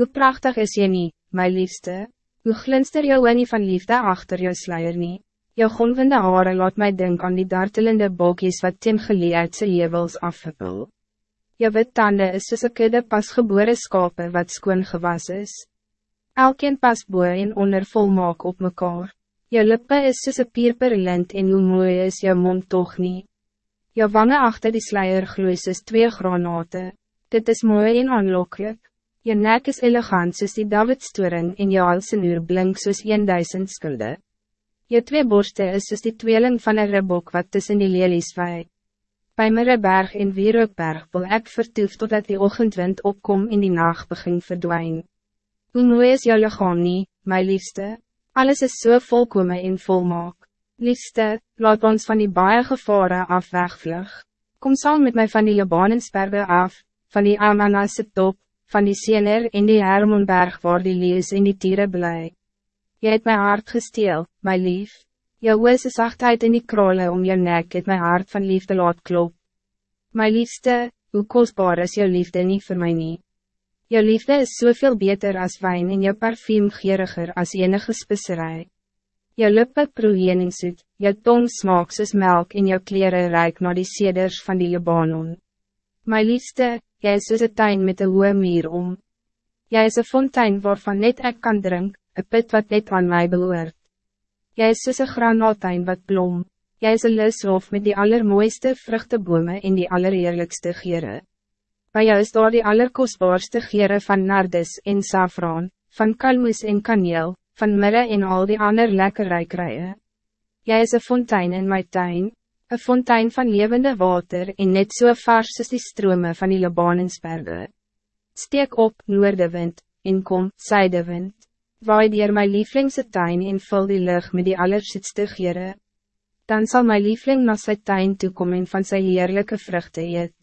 Hoe prachtig is je niet, mijn liefste? Hoe glinster jou nie van liefde achter jou sluier nie? Jou gonvende haren laat mij denken aan die dartelende bolkies wat Tim gelee uit sy jevels afgepul. Jou wit tanden is soos een kudde pasgebore skape wat skoon gewas is. Elkeen pas boe en onder volmaak op mekaar. Jou lippe is soos een pierperlint en hoe mooi is jou mond toch niet. Jou wangen achter die sluier gloeis is twee granate. Dit is mooi en aanlokkelijk. Je nek is elegant soos die Davidstoring en jou halsen uur blink soos 1000 skulde. Je twee borste is soos die tweeling van een ribbok wat tussen die lelies waai. Bij Mirreberg en Wierookberg wil ek vertoef totdat die ochtendwind opkom en die nacht begin verdwijn. Hoe mooi is jou lichaam nie, my liefste? Alles is so volkome en volmaak. Liefste, laat ons van die baie gevare af wegvlug. Kom saam met mij van die Libanensberge af, van die Amanasse top, van die Siener in die Hermonberg waar die lees en die tieren blij. Jy het my hart gesteel, my lief. Jou oos is zachtheid in die krole om jou nek het my hart van liefde laat klop. My liefste, hoe kostbaar is jou liefde niet voor mij nie. Jou liefde is zoveel beter als wijn en jou parfum geuriger als enige spisserij. Jou lippe proeiening soet, jou tong smaak soos melk en jou kleren rijk naar die seders van die Libanon. My liefste, Jij is soos een tuin met een hoge muur om. Jij is een fontein waarvan net ik kan drink, een put wat net aan mij behoort. Jij is soos een granaaltuin wat blom. Jij is een lushof met die allermooiste vruchtebomen in die allereerlijkste geren. Bij jou is daar die allerkostbaarste geren van nardes en safraan, van kalmoes en kaneel, van mirre en al die ander lekker rijkrijen. Jij is een fontein in mijn tuin, een fontein van levende water en net so vars as die strome van die Libanensberge. Steek op, noordewind, en kom, zuidewind, waai dier my lieflingse tuin en vul die lucht met die allersietste gere. Dan zal my liefling na sy tuin toekom en van sy heerlijke vruchten eet.